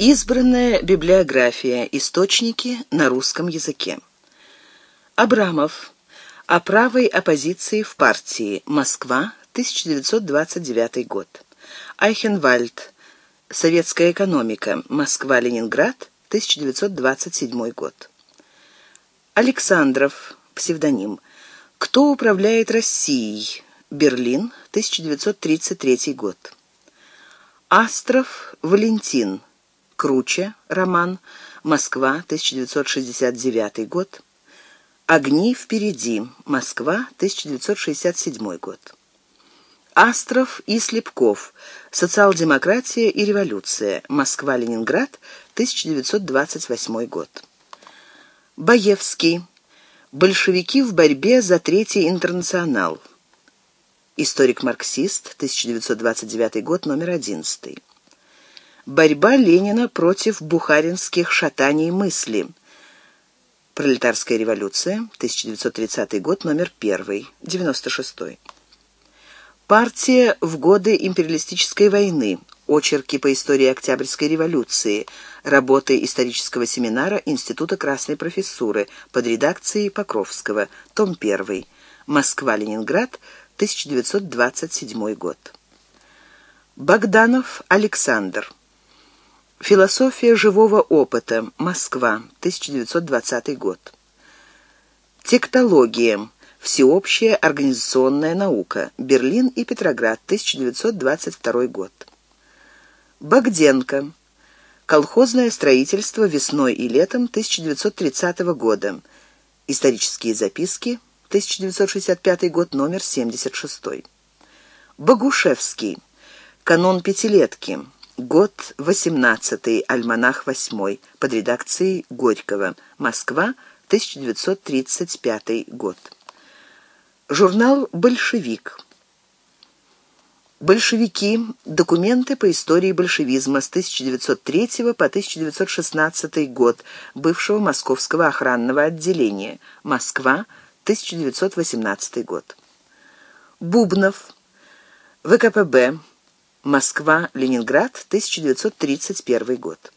Избранная библиография. Источники на русском языке. Абрамов. О правой оппозиции в партии. Москва, 1929 год. Айхенвальд. Советская экономика. Москва-Ленинград, 1927 год. Александров. Псевдоним. Кто управляет Россией? Берлин, 1933 год. Астров Валентин. Круче. Роман. Москва, 1969 год. Огни впереди. Москва, 1967 год. Астров и Слепков. Социал-демократия и революция. Москва-Ленинград, 1928 год. Баевский. Большевики в борьбе за Третий интернационал. Историк-марксист, 1929 год, номер 11. Борьба Ленина против бухаринских шатаний мысли. Пролетарская революция, 1930 год, номер 1, 96. Партия в годы империалистической войны. Очерки по истории Октябрьской революции. Работы исторического семинара Института Красной профессуры под редакцией Покровского. Том 1. Москва-Ленинград, 1927 год. Богданов Александр. Философия живого опыта. Москва, 1920 год. Тектология. Всеобщая организационная наука. Берлин и Петроград, 1922 год. Богденко. Колхозное строительство весной и летом 1930 года. Исторические записки. 1965 год, номер 76. Богушевский. Канон пятилетки. Год 18, альманах 8, под редакцией Горького. Москва, 1935 год. Журнал «Большевик». Большевики. Документы по истории большевизма с 1903 по 1916 год бывшего Московского охранного отделения. Москва, 1918 год. Бубнов. ВКПБ. Москва, Ленинград, 1931 год.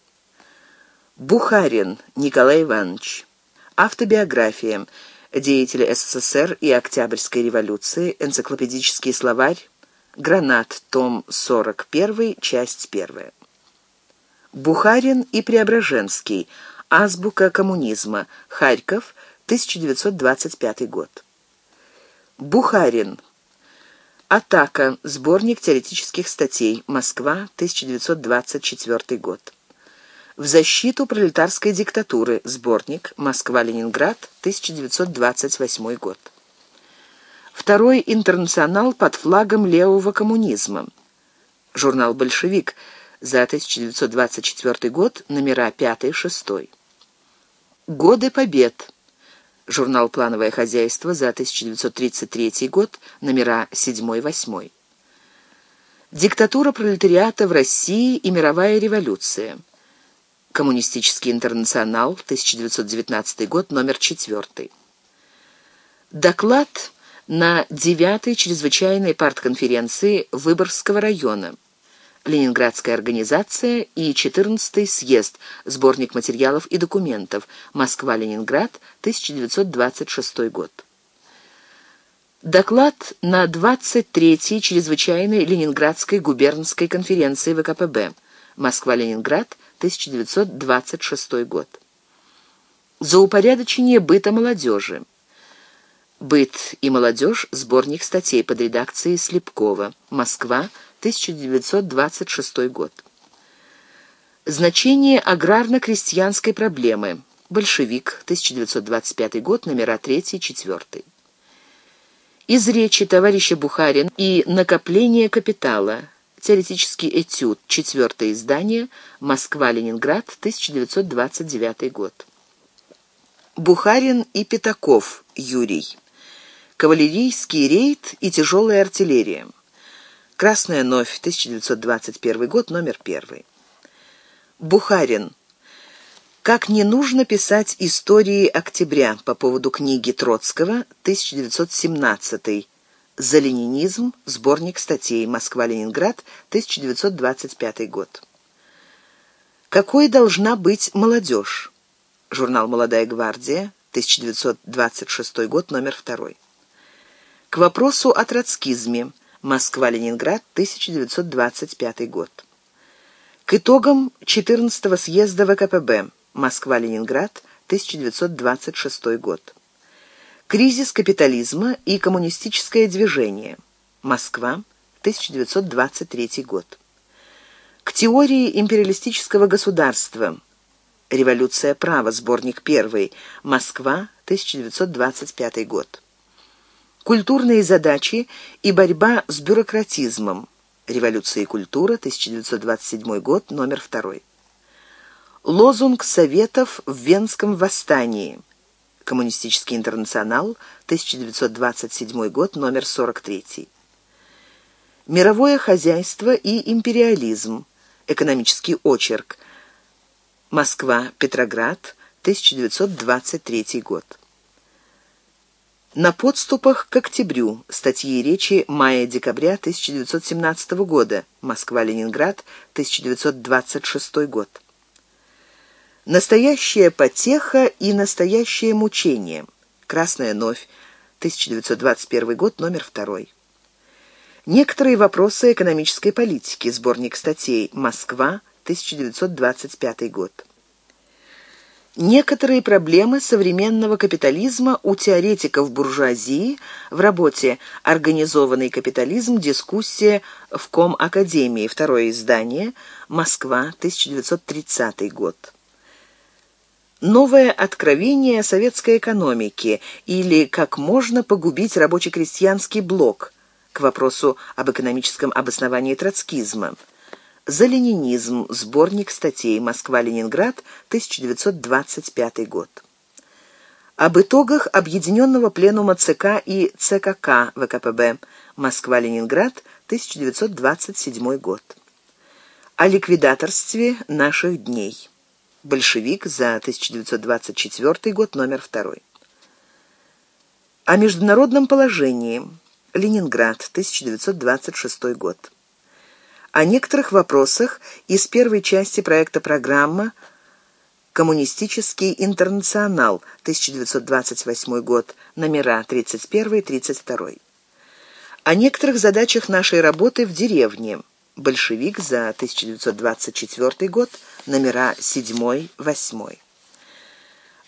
Бухарин Николай Иванович. Автобиография. Деятели СССР и Октябрьской революции. Энциклопедический словарь. Гранат. Том 41. Часть 1. Бухарин и Преображенский. Азбука коммунизма. Харьков. 1925 год. Бухарин. Атака. Сборник теоретических статей. Москва, 1924 год. В защиту пролетарской диктатуры. Сборник. Москва-Ленинград, 1928 год. Второй интернационал под флагом левого коммунизма. Журнал «Большевик» за 1924 год, номера 5-6. Годы побед. Журнал «Плановое хозяйство» за 1933 год, номера 7-8. Диктатура пролетариата в России и мировая революция. Коммунистический интернационал, 1919 год, номер 4. Доклад на 9-й чрезвычайной партконференции Выборгского района. Ленинградская организация и 14-й съезд, сборник материалов и документов, Москва-Ленинград, 1926 год. Доклад на 23-й чрезвычайной Ленинградской губернской конференции ВКПБ, Москва-Ленинград, 1926 год. За упорядочение быта молодежи. «Быт и молодежь» — сборник статей под редакцией Слепкова. Москва, 1926 год. Значение аграрно-крестьянской проблемы. Большевик, 1925 год, номера 3-4. Из речи товарища Бухарин и накопление капитала. Теоретический этюд. Четвертое издание. Москва-Ленинград, 1929 год. Бухарин и Пятаков. Юрий. Кавалерийский рейд и тяжелая артиллерия. Красная новь, 1921 год, номер первый. Бухарин. Как не нужно писать истории октября по поводу книги Троцкого 1917 «За ленинизм. Сборник статей. Москва-Ленинград. 1925 год». Какой должна быть молодежь? Журнал «Молодая гвардия», 1926 год, номер 2. К вопросу о троцкизме. Москва-Ленинград, 1925 год. К итогам 14-го съезда ВКПБ. Москва-Ленинград, 1926 год. Кризис капитализма и коммунистическое движение. Москва, 1923 год. К теории империалистического государства. Революция права, сборник 1. Москва, 1925 год. Культурные задачи и борьба с бюрократизмом. Революция и культура, 1927 год, номер 2. Лозунг Советов в Венском восстании. Коммунистический интернационал, 1927 год, номер 43. Мировое хозяйство и империализм. Экономический очерк. Москва, Петроград, 1923 год. На подступах к октябрю. Статьи речи мая-декабря 1917 года. Москва-Ленинград, 1926 год. Настоящая потеха и настоящее мучение. Красная новь. 1921 год, номер 2. Некоторые вопросы экономической политики. Сборник статей. Москва, 1925 год. Некоторые проблемы современного капитализма у теоретиков буржуазии в работе «Организованный капитализм. Дискуссия в Ком-академии». Второе издание. Москва, 1930 год. Новое откровение советской экономики или «Как можно погубить рабоче-крестьянский блок» к вопросу об экономическом обосновании троцкизма. За ленинизм. Сборник статей. Москва-Ленинград. 1925 год. Об итогах Объединенного пленума ЦК и ЦКК ВКПБ. Москва-Ленинград. 1927 год. О ликвидаторстве наших дней. Большевик за 1924 год, номер 2. О международном положении. Ленинград, 1926 год о некоторых вопросах из первой части проекта программа «Коммунистический интернационал», 1928 год, номера 31-32. О некоторых задачах нашей работы в деревне. «Большевик» за 1924 год, номера 7-8.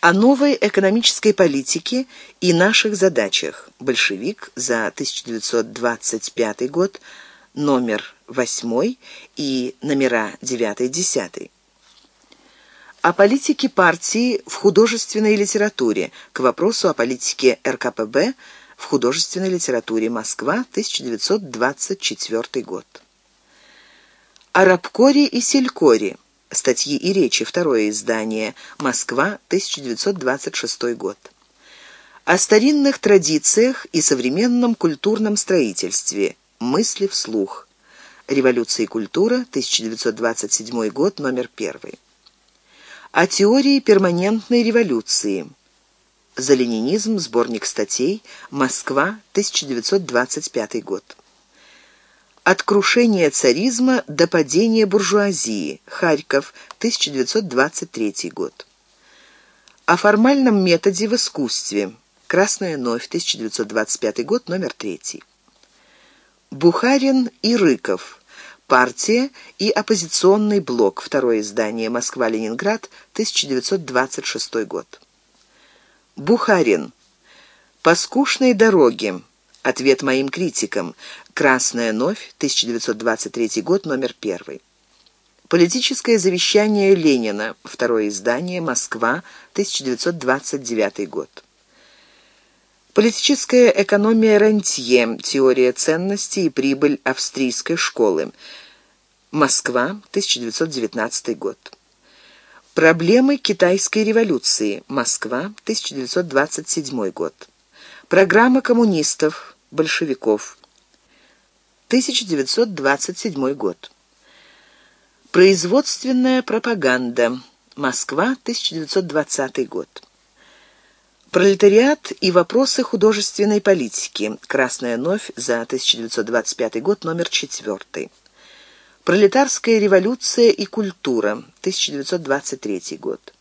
О новой экономической политике и наших задачах. «Большевик» за 1925 год, номер 8 и номера 9-10. О политике партии в художественной литературе к вопросу о политике РКПБ в художественной литературе Москва, 1924 год. О Рабкоре и Селькоре. Статьи и речи. Второе издание. Москва, 1926 год. О старинных традициях и современном культурном строительстве. Мысли вслух. Революция и культура, 1927 год, номер 1. О теории перманентной революции. За ленинизм. Сборник статей. Москва, 1925 год. От крушения царизма до падения буржуазии. Харьков, 1923 год. О формальном методе в искусстве. Красная новь, 1925 год, номер 3. Бухарин и Рыков. Партия и оппозиционный блок. Второе издание. Москва-Ленинград. 1926 год. Бухарин. По скучной дороге. Ответ моим критикам. Красная новь. 1923 год. Номер первый. Политическое завещание Ленина. Второе издание. Москва. 1929 год. Политическая экономия рентье. Теория ценностей и прибыль австрийской школы. Москва, 1919 год. Проблемы китайской революции. Москва, 1927 год. Программа коммунистов, большевиков. 1927 год. Производственная пропаганда. Москва, 1920 год. Пролетариат и вопросы художественной политики. Красная новь за 1925 год, номер 4. Пролетарская революция и культура, 1923 год.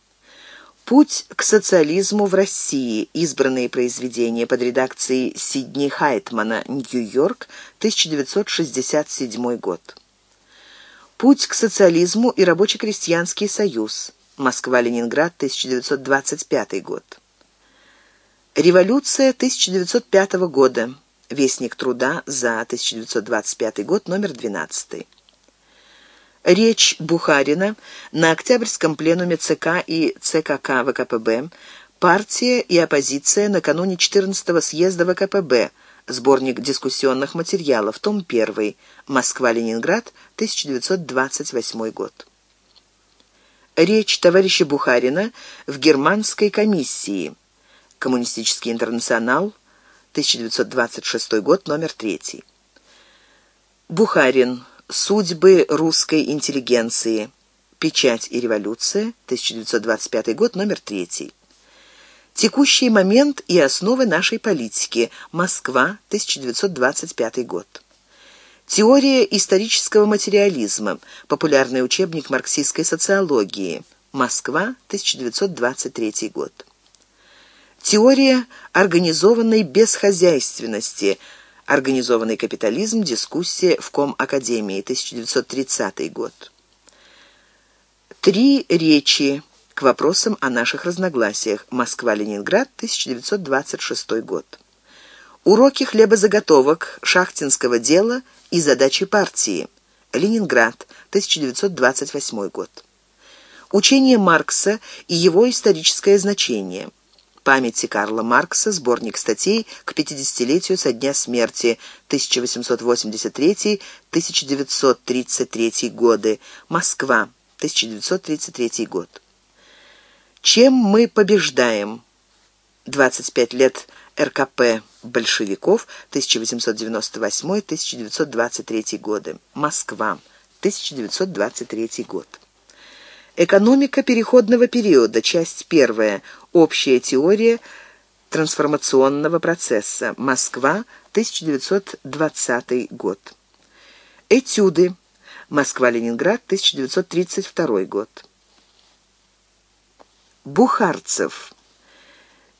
Путь к социализму в России. Избранные произведения под редакцией Сидни Хайтмана. Нью-Йорк, 1967 год. Путь к социализму и рабоче-крестьянский союз. Москва-Ленинград, 1925 год. Революция 1905 года. Вестник труда за 1925 год, номер 12. Речь Бухарина на Октябрьском пленуме ЦК и ЦКК ВКПБ «Партия и оппозиция накануне 14-го съезда ВКПБ», сборник дискуссионных материалов, том 1, Москва-Ленинград, 1928 год. Речь товарища Бухарина в германской комиссии «Коммунистический интернационал», 1926 год, номер 3. Бухарин Судьбы русской интеллигенции. Печать и революция. 1925 год, номер 3. Текущий момент и основы нашей политики. Москва, 1925 год. Теория исторического материализма. Популярный учебник марксистской социологии. Москва, 1923 год. Теория организованной бесхозяйственности. Организованный капитализм. Дискуссия в Ком Академии. 1930 год. Три речи к вопросам о наших разногласиях. Москва-Ленинград. 1926 год. Уроки хлебозаготовок, шахтинского дела и задачи партии. Ленинград. 1928 год. Учение Маркса и его историческое значение памяти Карла Маркса, сборник статей к 50-летию со дня смерти 1883-1933 годы, Москва, 1933 год. Чем мы побеждаем? 25 лет РКП большевиков, 1898-1923 годы, Москва, 1923 год. Экономика переходного периода. Часть первая. Общая теория трансформационного процесса. Москва, 1920 год. Этюды. Москва-Ленинград, 1932 год. Бухарцев.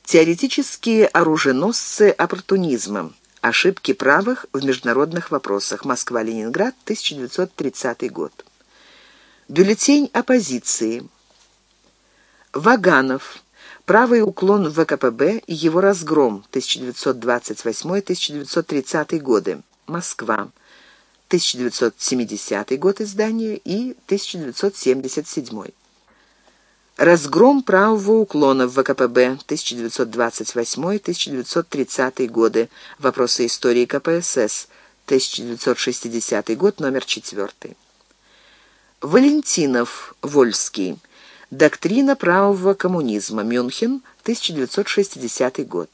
Теоретические оруженосцы оппортунизма. Ошибки правых в международных вопросах. Москва-Ленинград, 1930 год. Бюллетень оппозиции. Ваганов. Правый уклон ВКПБ и его разгром. 1928-1930 годы. Москва. 1970 год издания и 1977. Разгром правого уклона в ВКПБ 1928-1930 годы. Вопросы истории КПСС. 1960 год, номер 4. Валентинов, Вольский. Доктрина правого коммунизма. Мюнхен, 1960 год.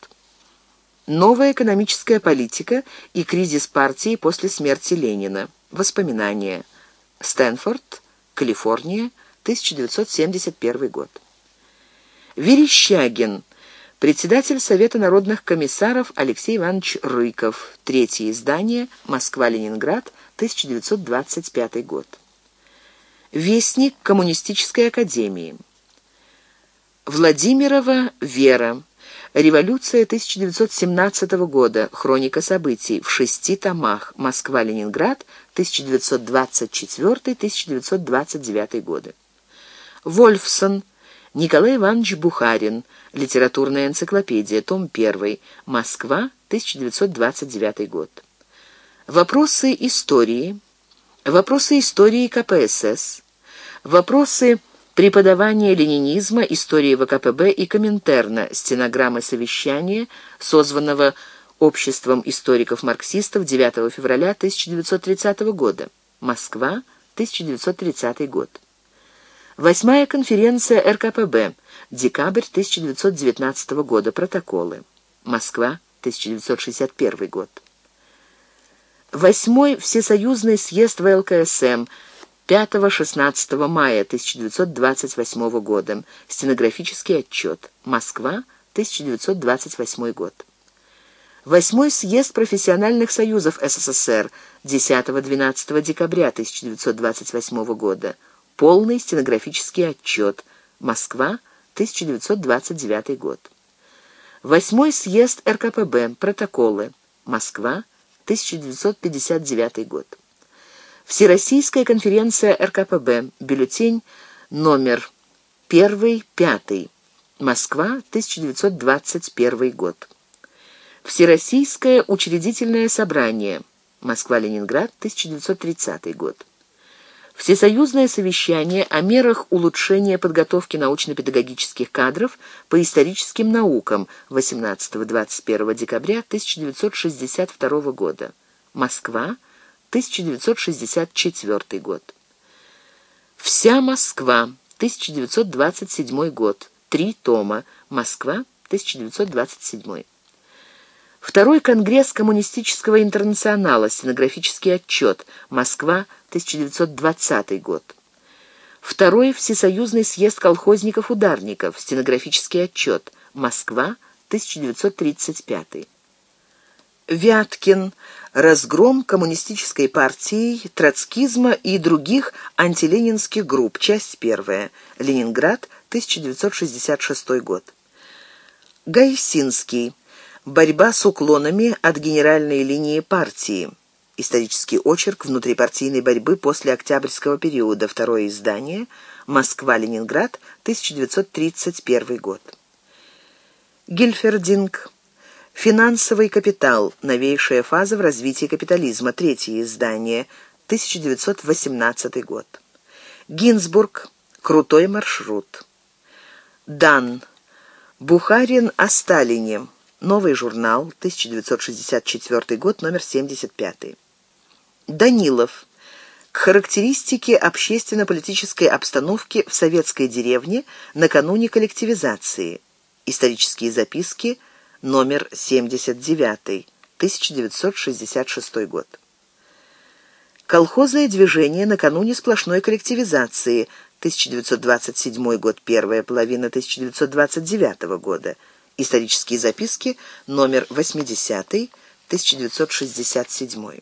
Новая экономическая политика и кризис партии после смерти Ленина. Воспоминания. Стэнфорд, Калифорния, 1971 год. Верещагин. Председатель Совета народных комиссаров Алексей Иванович Рыков. Третье издание. Москва-Ленинград, 1925 год. Вестник Коммунистической академии. Владимирова Вера. Революция 1917 года. Хроника событий. В шести томах. Москва-Ленинград. 1924-1929 годы. Вольфсон. Николай Иванович Бухарин. Литературная энциклопедия. Том 1. Москва. 1929 год. Вопросы истории. Вопросы истории КПСС. Вопросы преподавания ленинизма, истории ВКПБ и Коминтерна, стенограммы совещания, созванного Обществом историков-марксистов 9 февраля 1930 года. Москва, 1930 год. Восьмая конференция РКПБ. Декабрь 1919 года. Протоколы. Москва, 1961 год. Восьмой Всесоюзный съезд ВЛКСМ 5-16 мая 1928 года. Стенографический отчет. Москва, 1928 год. Восьмой съезд профессиональных союзов СССР 10-12 декабря 1928 года. Полный стенографический отчет. Москва, 1929 год. Восьмой съезд РКПБ. Протоколы. Москва, 1959 год. Всероссийская конференция РКПБ. Бюллетень номер 1-5. Москва, 1921 год. Всероссийское учредительное собрание. Москва-Ленинград, 1930 год. Всесоюзное совещание о мерах улучшения подготовки научно-педагогических кадров по историческим наукам 18-21 декабря 1962 года. Москва, 1964 год. Вся Москва, 1927 год. Три тома. Москва, 1927. Второй конгресс коммунистического интернационала, стенографический отчет, Москва, 1920 год. Второй всесоюзный съезд колхозников-ударников, стенографический отчет, Москва, 1935. Вяткин. Разгром коммунистической партии, троцкизма и других антиленинских групп. Часть первая. Ленинград, 1966 год. Гайсинский. Борьба с уклонами от генеральной линии партии. Исторический очерк внутрипартийной борьбы после Октябрьского периода. Второе издание. Москва-Ленинград, 1931 год. Гильфердинг. Финансовый капитал. Новейшая фаза в развитии капитализма. Третье издание. 1918 год. Гинзбург. Крутой маршрут. Дан. Бухарин о Сталине. Новый журнал, 1964 год, номер 75. Данилов. К характеристике общественно-политической обстановки в советской деревне накануне коллективизации. Исторические записки, номер 79, 1966 год. Колхозное движение накануне сплошной коллективизации, 1927 год, первая половина 1929 года. Исторические записки, номер 80, 1967.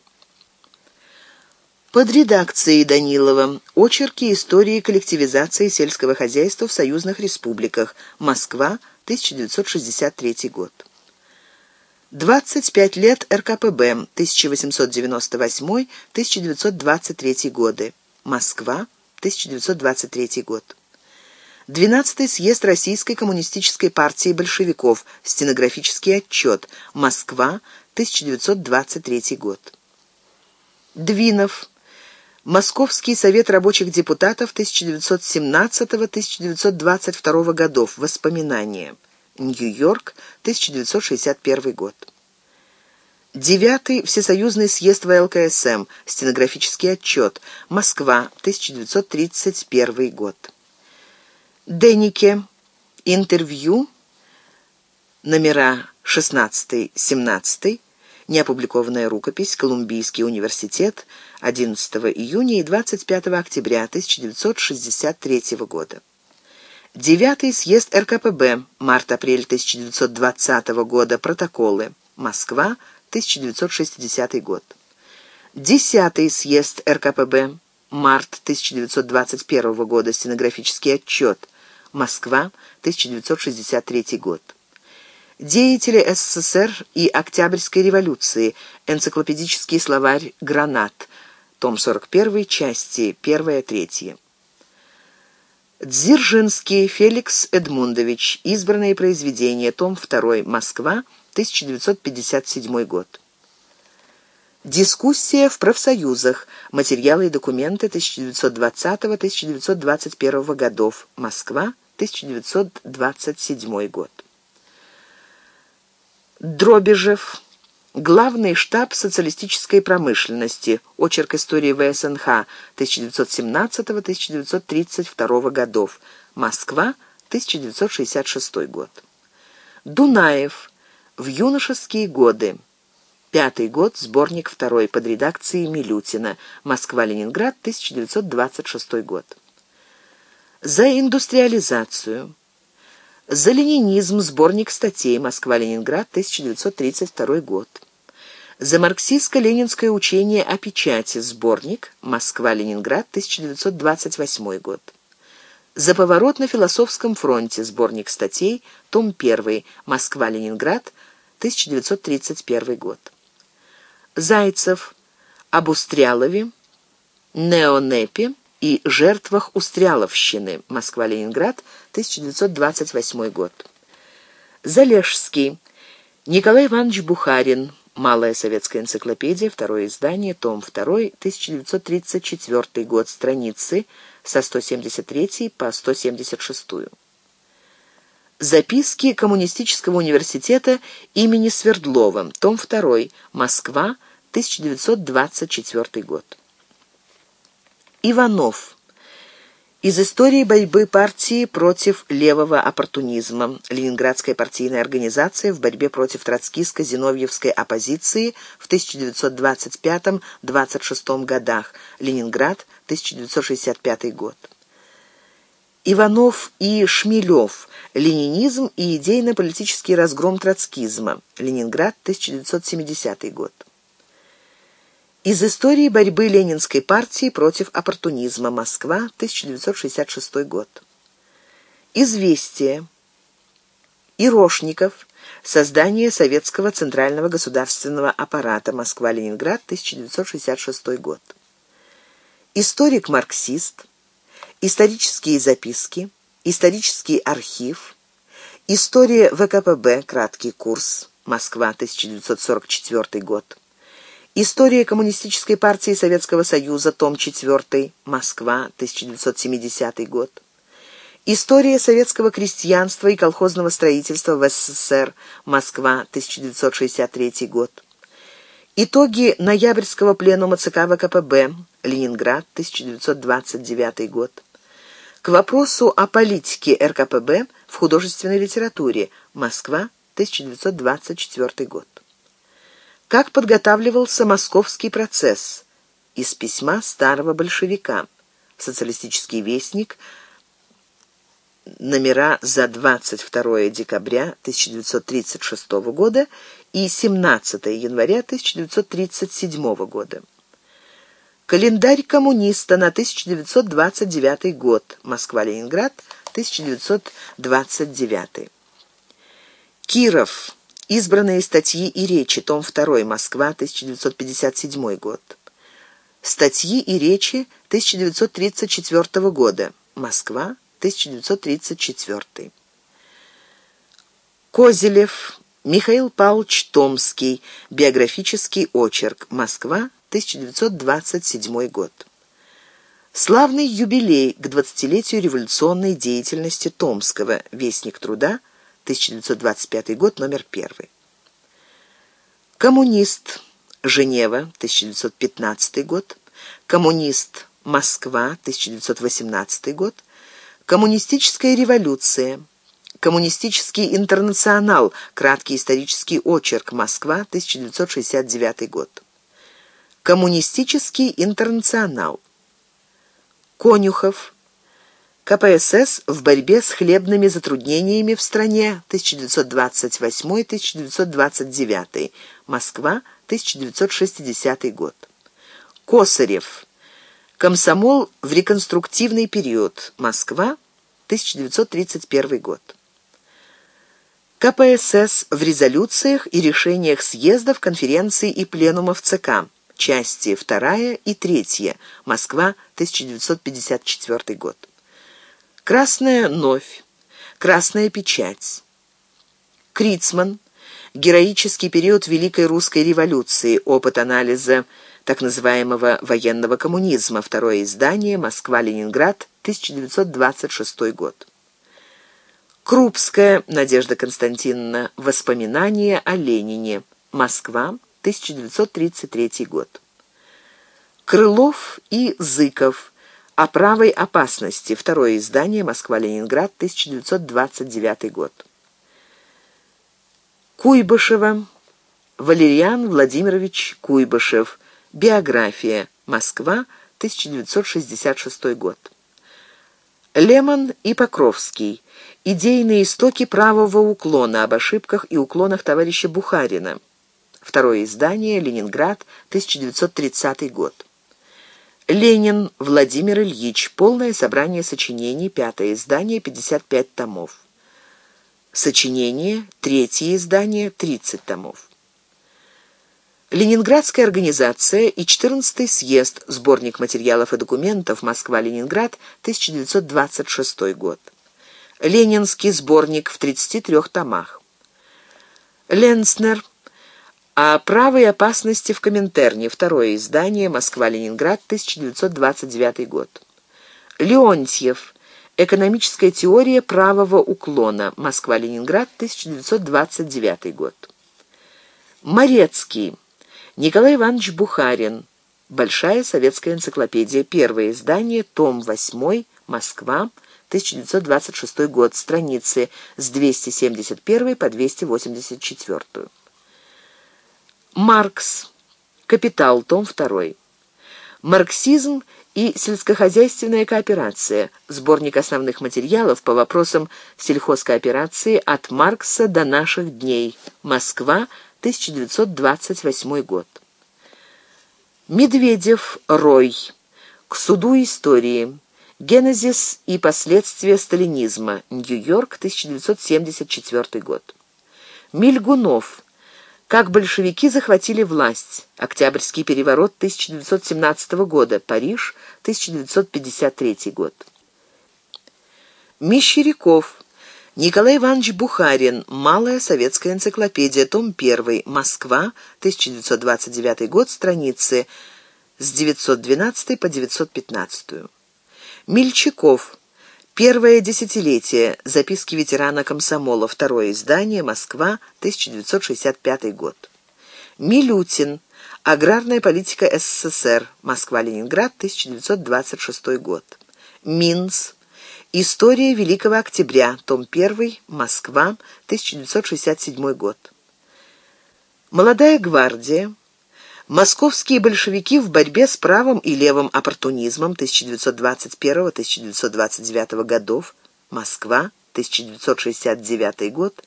Под редакцией Данилова. Очерки истории коллективизации сельского хозяйства в союзных республиках. Москва, 1963 год. 25 лет РКПБ, 1898-1923 годы. Москва, 1923 год. 12-й съезд Российской коммунистической партии большевиков. Стенографический отчет. Москва, 1923 год. Двинов. Московский совет рабочих депутатов 1917-1922 годов. Воспоминания. Нью-Йорк, 1961 год. Девятый Всесоюзный съезд ВЛКСМ. Стенографический отчет. Москва, 1931 год. Денике. Интервью. Номера 16-17. Неопубликованная рукопись. Колумбийский университет. 11 июня и 25 октября 1963 года. Девятый съезд РКПБ. Март-апрель 1920 года. Протоколы. Москва. 1960 год. Десятый съезд РКПБ. Март 1921 года. Стенографический отчет. Москва, 1963 год. Деятели СССР и Октябрьской революции. Энциклопедический словарь «Гранат». Том 41, части 1-3. Дзержинский Феликс Эдмундович. Избранные произведения. Том 2. Москва, 1957 год. Дискуссия в профсоюзах. Материалы и документы 1920-1921 годов. Москва, 1927 год. Дробежев. Главный штаб социалистической промышленности. Очерк истории ВСНХ 1917-1932 годов. Москва, 1966 год. Дунаев. В юношеские годы. Пятый год, сборник второй, под редакцией Милютина. Москва-Ленинград, 1926 год за индустриализацию, за ленинизм, сборник статей «Москва-Ленинград», 1932 год, За марксистско-ленинское учение о печати. Сборник. Москва-Ленинград, 1928 год. За поворот на философском фронте. Сборник статей. Том 1. Москва-Ленинград, 1931 год. Зайцев. Об Устрялове, Неонепе и жертвах Устряловщины. Москва-Ленинград, 1928 год. Залежский. Николай Иванович Бухарин. Малая советская энциклопедия, второе издание, том 2, 1934 год, страницы со 173 по 176. Записки Коммунистического университета имени Свердлова, том 2, Москва, 1924 год. Иванов. Из истории борьбы партии против левого оппортунизма. Ленинградская партийная организация в борьбе против троцкистско-зиновьевской оппозиции в 1925-26 годах. Ленинград, 1965 год. Иванов и Шмелев. Ленинизм и идейно-политический разгром троцкизма. Ленинград, 1970 год. Из истории борьбы Ленинской партии против оппортунизма. Москва, 1966 год. Известие. Ирошников. Создание советского центрального государственного аппарата. Москва-Ленинград, 1966 год. Историк-марксист. Исторические записки. Исторический архив. История ВКПБ. Краткий курс. Москва, 1944 год. История Коммунистической партии Советского Союза, том 4, Москва, 1970 год. История советского крестьянства и колхозного строительства в СССР, Москва, 1963 год. Итоги ноябрьского пленума ЦК ВКПБ, Ленинград, 1929 год. К вопросу о политике РКПБ в художественной литературе, Москва, 1924 год. Как подготавливался московский процесс? Из письма старого большевика. Социалистический вестник. Номера за 22 декабря 1936 года и 17 января 1937 года. Календарь коммуниста на 1929 год. Москва-Ленинград, 1929. Киров. Избранные статьи и речи. Том 2. Москва, 1957 год. Статьи и речи 1934 года. Москва, 1934. Козелев. Михаил Павлович Томский. Биографический очерк. Москва, 1927 год. Славный юбилей к 20-летию революционной деятельности Томского. Вестник труда, 1925 год, номер 1. Коммунист. Женева, 1915 год. Коммунист. Москва, 1918 год. Коммунистическая революция. Коммунистический интернационал. Краткий исторический очерк. Москва, 1969 год. Коммунистический интернационал. Конюхов. КПСС в борьбе с хлебными затруднениями в стране 1928-1929, Москва, 1960 год. Косарев. Комсомол в реконструктивный период, Москва, 1931 год. КПСС в резолюциях и решениях съездов, конференций и пленумов ЦК. Части 2 и 3. Москва, 1954 год. Красная новь, красная печать. Крицман. Героический период Великой русской революции. Опыт анализа так называемого военного коммунизма. Второе издание. Москва-Ленинград. 1926 год. Крупская Надежда Константиновна. Воспоминания о Ленине. Москва. 1933 год. Крылов и Зыков. О правой опасности. Второе издание. Москва-Ленинград, 1929 год. Куйбышева. Валериан Владимирович Куйбышев. Биография. Москва, 1966 год. Лемон и Покровский. Идейные истоки правого уклона об ошибках и уклонах товарища Бухарина. Второе издание, Ленинград, 1930 год. Ленин Владимир Ильич. Полное собрание сочинений. Пятое издание. 55 томов. Сочинение. Третье издание. 30 томов. Ленинградская организация и 14-й съезд. Сборник материалов и документов. Москва-Ленинград. 1926 год. Ленинский сборник в 33 томах. Ленснер о правой опасности в Коминтерне. Второе издание. Москва-Ленинград, 1929 год. Леонтьев. Экономическая теория правого уклона. Москва-Ленинград, 1929 год. Морецкий. Николай Иванович Бухарин. Большая советская энциклопедия. Первое издание. Том 8. Москва. 1926 год. Страницы с 271 по 284. Маркс. Капитал. Том 2. Марксизм и сельскохозяйственная кооперация. Сборник основных материалов по вопросам сельхозкооперации от Маркса до наших дней. Москва, 1928 год. Медведев, Рой. К суду истории. Генезис и последствия сталинизма. Нью-Йорк, 1974 год. Мильгунов. Как большевики захватили власть. Октябрьский переворот 1917 года. Париж, 1953 год. Мещеряков. Николай Иванович Бухарин. Малая советская энциклопедия. Том 1. Москва, 1929 год. Страницы с 912 по 915. Мельчаков. Первое десятилетие. Записки ветерана комсомола. Второе издание. Москва, 1965 год. Милютин. Аграрная политика СССР. Москва-Ленинград, 1926 год. Минц. История Великого Октября. Том 1. Москва, 1967 год. Молодая гвардия. Московские большевики в борьбе с правым и левым оппортунизмом 1921-1929 годов. Москва, 1969 год.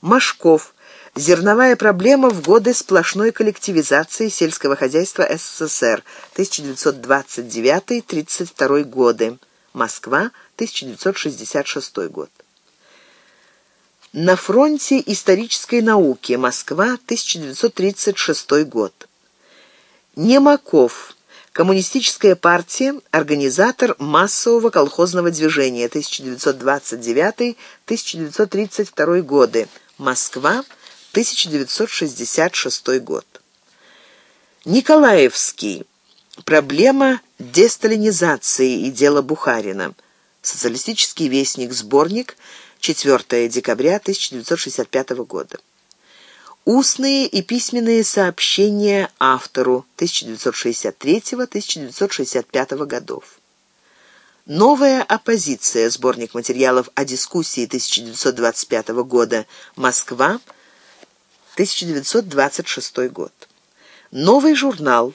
Машков. Зерновая проблема в годы сплошной коллективизации сельского хозяйства СССР 1929-32 годы. Москва, 1966 год. На фронте исторической науки. Москва, 1936 год. Немаков. Коммунистическая партия, организатор массового колхозного движения 1929-1932 годы. Москва, 1966 год. Николаевский. Проблема десталинизации и дело Бухарина. Социалистический вестник, сборник, 4 декабря 1965 года. Устные и письменные сообщения автору 1963-1965 годов. Новая оппозиция. Сборник материалов о дискуссии 1925 года. Москва. 1926 год. Новый журнал.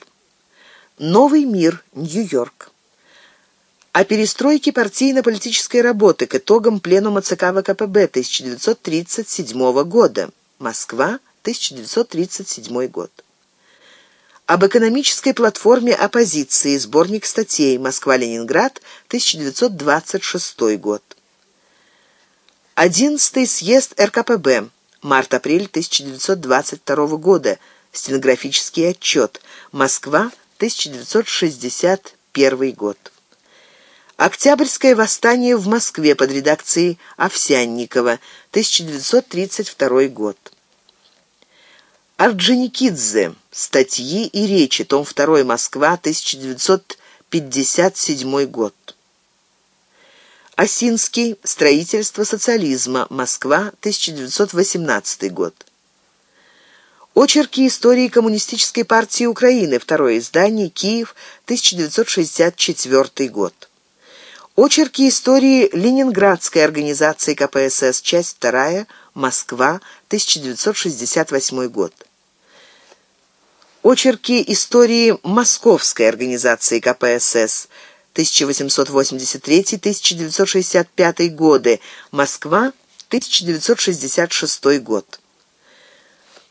Новый мир. Нью-Йорк. О перестройке партийно-политической работы к итогам пленума ЦК ВКПБ 1937 года. Москва. 1937 год. Об экономической платформе оппозиции. Сборник статей. Москва-Ленинград. 1926 год. 11 съезд РКПБ. Март-апрель 1922 года. Стенографический отчет. Москва. 1961 год. Октябрьское восстание в Москве под редакцией Овсянникова. 1932 год. Орджоникидзе. Статьи и речи. Том 2. Москва. 1957 год. Осинский. Строительство социализма. Москва. 1918 год. Очерки истории Коммунистической партии Украины. Второе издание. Киев. 1964 год. Очерки истории Ленинградской организации КПСС. Часть 2. Москва. 1968 год. Очерки истории Московской организации КПСС 1883-1965 годы. Москва, 1966 год.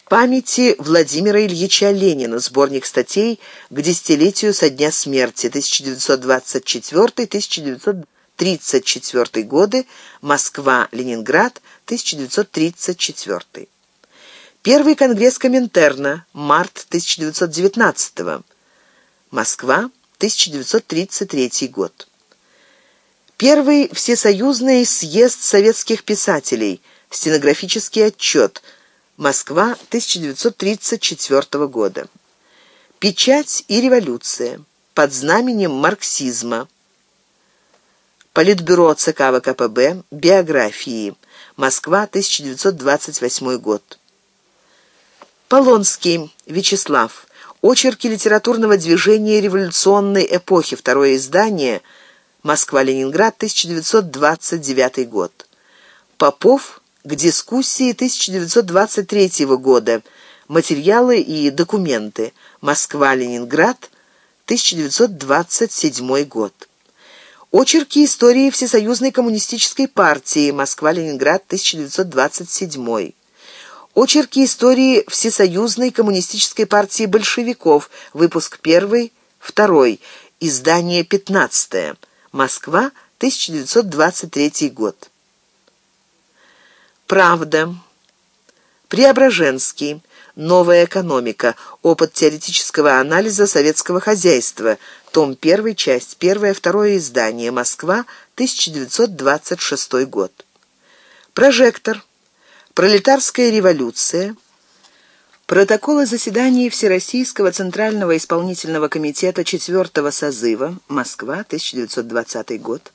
памяти Владимира Ильича Ленина. Сборник статей к десятилетию со дня смерти 1924-1934 годы. Москва, Ленинград, 1934. Первый конгресс Коминтерна. Март 1919 Москва, 1933 год. Первый Всесоюзный съезд советских писателей. Стенографический отчет. Москва, 1934 года. Печать и революция. Под знаменем марксизма. Политбюро ЦК ВКПБ. Биографии. Москва, 1928 год. Полонский Вячеслав. Очерки литературного движения революционной эпохи. Второе издание. Москва-Ленинград, 1929 год. Попов к дискуссии 1923 года. Материалы и документы. Москва-Ленинград, 1927 год. Очерки истории Всесоюзной коммунистической партии. Москва-Ленинград, 1927. Очерки истории Всесоюзной коммунистической партии большевиков. Выпуск 1, 2. Издание 15. Москва, 1923 год. Правда. Преображенский. Новая экономика. Опыт теоретического анализа советского хозяйства. Том 1, часть 1, второе издание. Москва, 1926 год. Прожектор. Пролетарская революция. Протоколы заседаний Всероссийского Центрального исполнительного комитета 4 созыва. Москва, 1920 год.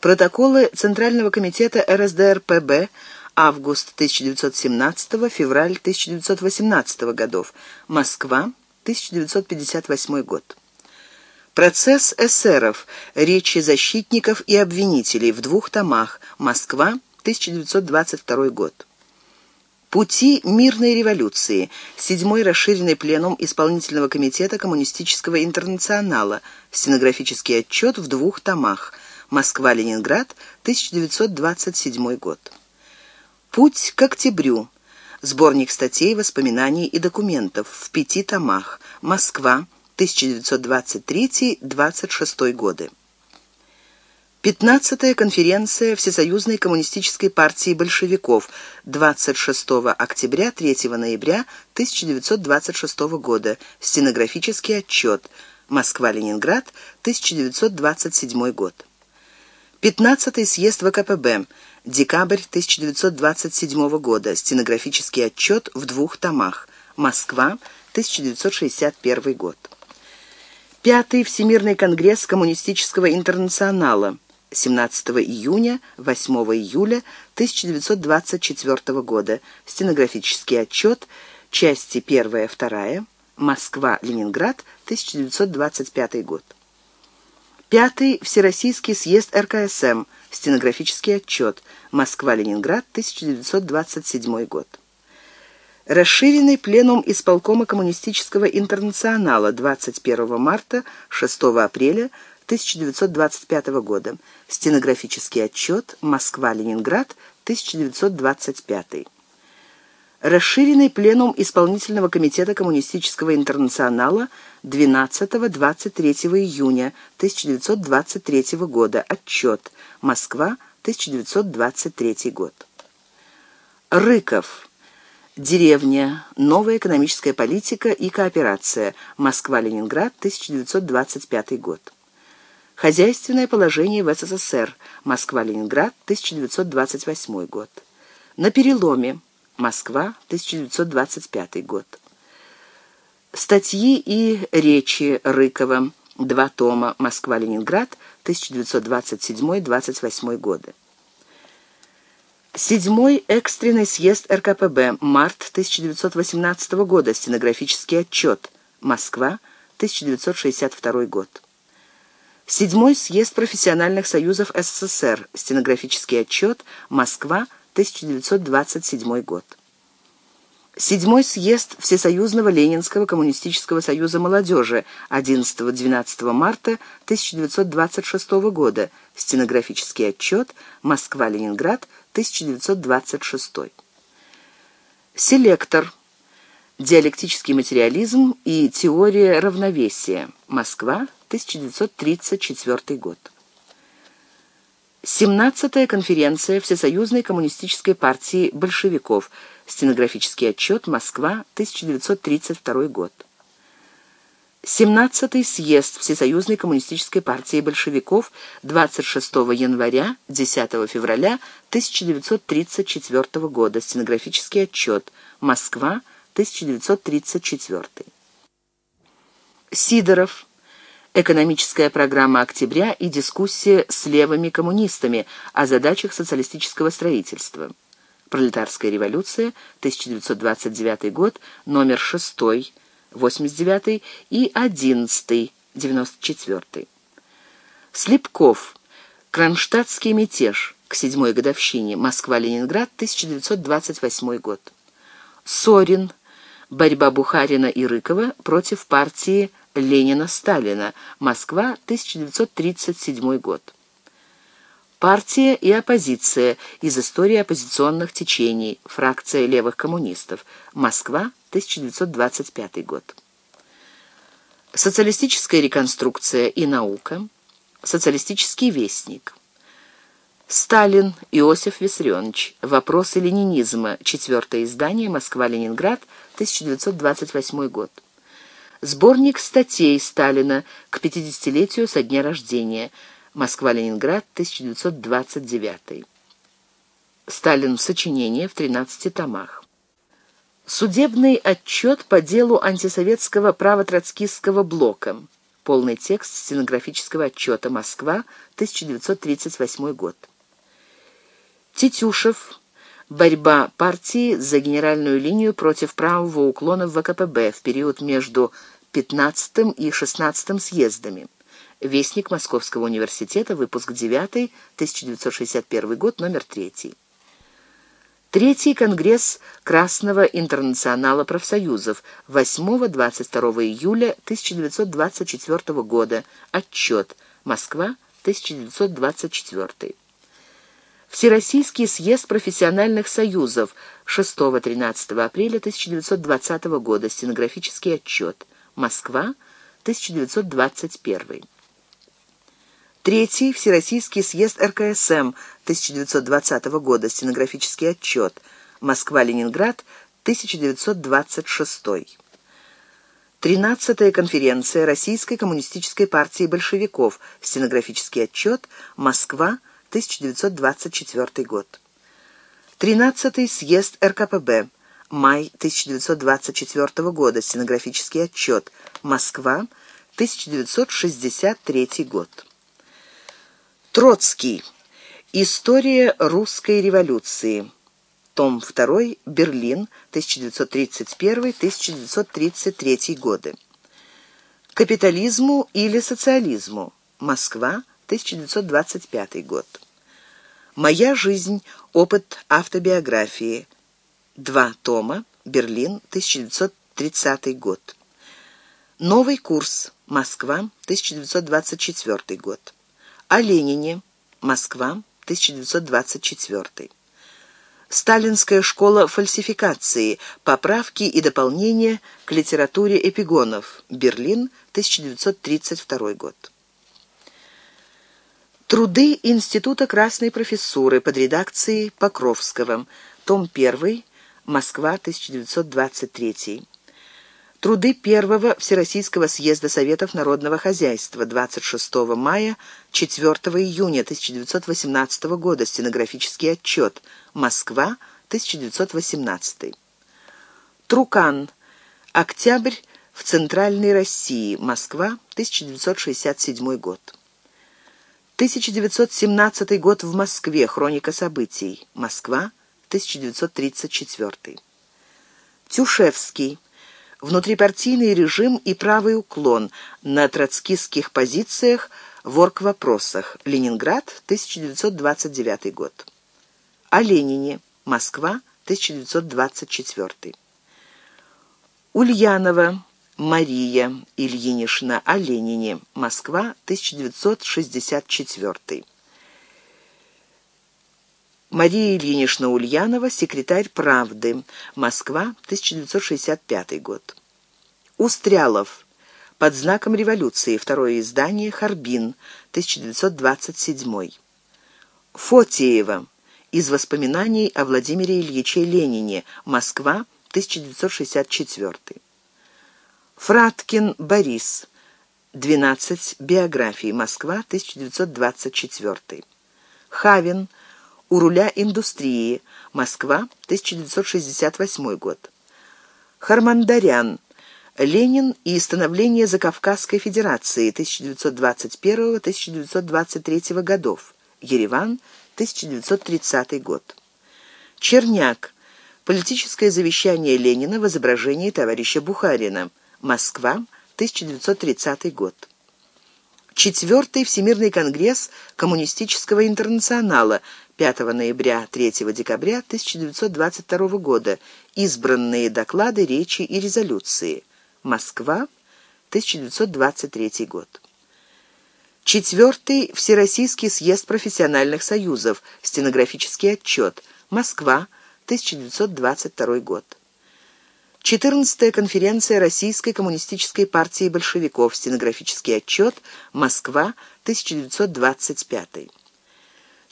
Протоколы Центрального комитета РСДРПБ август 1917, февраль 1918 годов. Москва, 1958 год. Процесс эсеров. Речи защитников и обвинителей в двух томах. Москва, 1922 год. Пути мирной революции. Седьмой расширенный пленум исполнительного комитета коммунистического интернационала. Стенографический отчет в двух томах. Москва-Ленинград, 1927 год. Путь к октябрю. Сборник статей, воспоминаний и документов в пяти томах. Москва, 1923-26 годы. Пятнадцатая конференция Всесоюзной коммунистической партии большевиков 26 октября 3 ноября 1926 года. Стенографический отчет. Москва-Ленинград, 1927 год. Пятнадцатый съезд ВКПБ. Декабрь 1927 года. Стенографический отчет в двух томах. Москва, 1961 год. Пятый Всемирный конгресс коммунистического интернационала. 17 июня, 8 июля 1924 года. Стенографический отчет. Части 1-2. Москва-Ленинград, 1925 год. Пятый Всероссийский съезд РКСМ. Стенографический отчет. Москва-Ленинград, 1927 год. Расширенный пленум исполкома Коммунистического интернационала 21 марта 6 апреля 1925 года. Стенографический отчет. Москва-Ленинград, 1925 расширенный пленум исполнительного комитета Коммунистического интернационала 12-23 июня 1923 года. Отчет. Москва, 1923 год. Рыков. Деревня. Новая экономическая политика и кооперация. Москва-Ленинград, 1925 год. Хозяйственное положение в СССР. Москва-Ленинград, 1928 год. На переломе. Москва, 1925 год. Статьи и речи Рыкова. Два тома. Москва-Ленинград, 1927-28 годы. Седьмой экстренный съезд РКПБ. Март 1918 года. Стенографический отчет. Москва, 1962 год. Седьмой съезд профессиональных союзов СССР. Стенографический отчет. Москва, 1927 год. Седьмой съезд Всесоюзного Ленинского коммунистического союза молодежи 11-12 марта 1926 года. Стенографический отчет. Москва-Ленинград, 1926. Селектор. Диалектический материализм и теория равновесия. Москва, 1934 год. 17-я конференция Всесоюзной коммунистической партии большевиков. Стенографический отчет. Москва, 1932 год. 17-й съезд Всесоюзной коммунистической партии большевиков 26 января 10 февраля 1934 года. Стенографический отчет. Москва, 1934. Сидоров. Экономическая программа октября и дискуссия с левыми коммунистами о задачах социалистического строительства. Пролетарская революция, 1929 год, номер 6, 89 и 11, 94. Слепков. Кронштадтский мятеж к седьмой годовщине. Москва-Ленинград, 1928 год. Сорин. Борьба Бухарина и Рыкова против партии Ленина-Сталина. Москва, 1937 год. Партия и оппозиция из истории оппозиционных течений. Фракция левых коммунистов. Москва, 1925 год. Социалистическая реконструкция и наука. Социалистический вестник. Сталин Иосиф Виссарионович. Вопросы ленинизма. Четвертое издание. Москва-Ленинград. 1928 год. Сборник статей Сталина к 50-летию со дня рождения. Москва-Ленинград, 1929. Сталин. Сочинение в 13 томах. Судебный отчет по делу антисоветского право-троцкистского блока. Полный текст стенографического отчета. Москва, 1938 год. Тетюшев. Борьба партии за генеральную линию против правого уклона в ВКПБ в период между 15 и 16 съездами. Вестник Московского университета, выпуск 9, 1961 год, номер 3. Третий конгресс Красного интернационала профсоюзов 8-22 июля 1924 года. Отчет. Москва, 1924. Всероссийский съезд профессиональных союзов 6-13 апреля 1920 года. Стенографический отчет. Москва, 1921. Третий Всероссийский съезд РКСМ 1920 года. Стенографический отчет. Москва-Ленинград, 1926. Тринадцатая конференция Российской коммунистической партии большевиков. Стенографический отчет. Москва, 1924 год. Тринадцатый съезд РКПБ. Май 1924 года. Стенографический отчет. Москва, 1963 год. Троцкий. История русской революции. Том 2. Берлин, 1931-1933 годы. Капитализму или социализму. Москва, 1925 год. Моя жизнь. Опыт автобиографии. Два тома. Берлин, 1930 год. Новый курс. Москва, 1924 год. О Ленине. Москва, 1924. Сталинская школа фальсификации. Поправки и дополнения к литературе эпигонов. Берлин, 1932 год. Труды Института Красной профессуры под редакцией Покровского. Том 1. Москва, 1923. Труды Первого Всероссийского съезда Советов народного хозяйства 26 мая 4 июня 1918 года. Стенографический отчет. Москва, 1918. Трукан. Октябрь в Центральной России. Москва, 1967 год. 1917 год в Москве. Хроника событий. Москва, 1934. Тюшевский. Внутрипартийный режим и правый уклон на троцкистских позициях в оргвопросах. Ленинград, 1929 год. О Ленине. Москва, 1924. Ульянова Мария Ильинична о Ленине. Москва, 1964. Мария Ильинична Ульянова, секретарь «Правды», Москва, 1965 год. Устрялов. Под знаком революции. Второе издание. Харбин. 1927. Фотиева. Из воспоминаний о Владимире Ильиче Ленине. Москва. 1964. Фраткин Борис. 12 биографий. Москва. 1924. Хавин. У руля индустрии. Москва. 1968 год. Хармандарян. Ленин и становление Закавказской Федерации 1921-1923 годов. Ереван, 1930 год. Черняк. Политическое завещание Ленина в изображении товарища Бухарина. Москва, 1930 год. Четвертый Всемирный конгресс Коммунистического интернационала 5 ноября 3 декабря 1922 года. Избранные доклады, речи и резолюции. Москва, 1923 год. Четвертый Всероссийский съезд профессиональных союзов. Стенографический отчет. Москва, 1922 год. 14-я конференция Российской коммунистической партии большевиков. Стенографический отчет. Москва, 1925.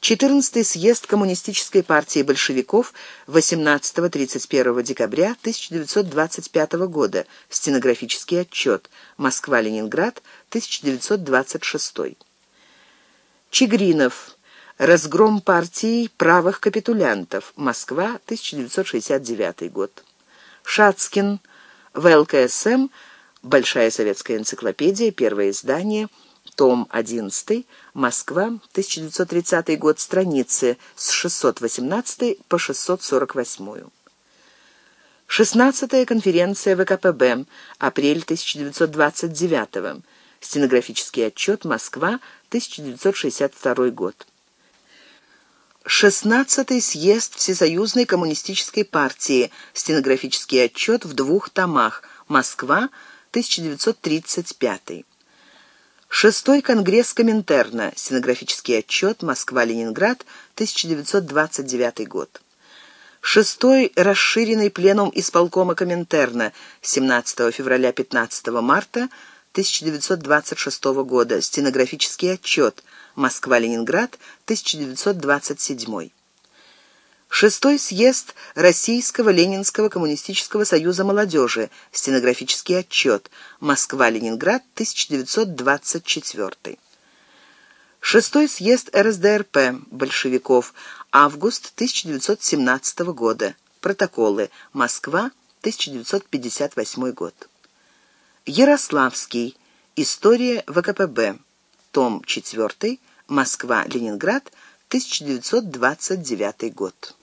14-й съезд Коммунистической партии большевиков 18-31 декабря 1925 года. Стенографический отчет. Москва-Ленинград, 1926. Чигринов. Разгром партии правых капитулянтов. Москва, 1969 год. Шацкин. В ЛКСМ. Большая советская энциклопедия. Первое издание том 11, Москва, 1930 год, страницы с 618 по 648. 16-я конференция ВКПБ, апрель 1929 Стенографический отчет Москва, 1962 год. 16-й съезд Всесоюзной коммунистической партии. Стенографический отчет в двух томах. Москва, 1935. Шестой конгресс Коминтерна. Стенографический отчет. Москва-Ленинград. 1929 год. Шестой расширенный пленум исполкома Коминтерна. 17 февраля 15 марта 1926 года. Стенографический отчет. Москва-Ленинград. 1927. Шестой съезд Российского Ленинского коммунистического союза молодежи. Стенографический отчет. Москва-Ленинград, 1924. Шестой съезд РСДРП большевиков. Август 1917 года. Протоколы. Москва, 1958 год. Ярославский. История ВКПБ. Том 4. Москва-Ленинград, 1929 год.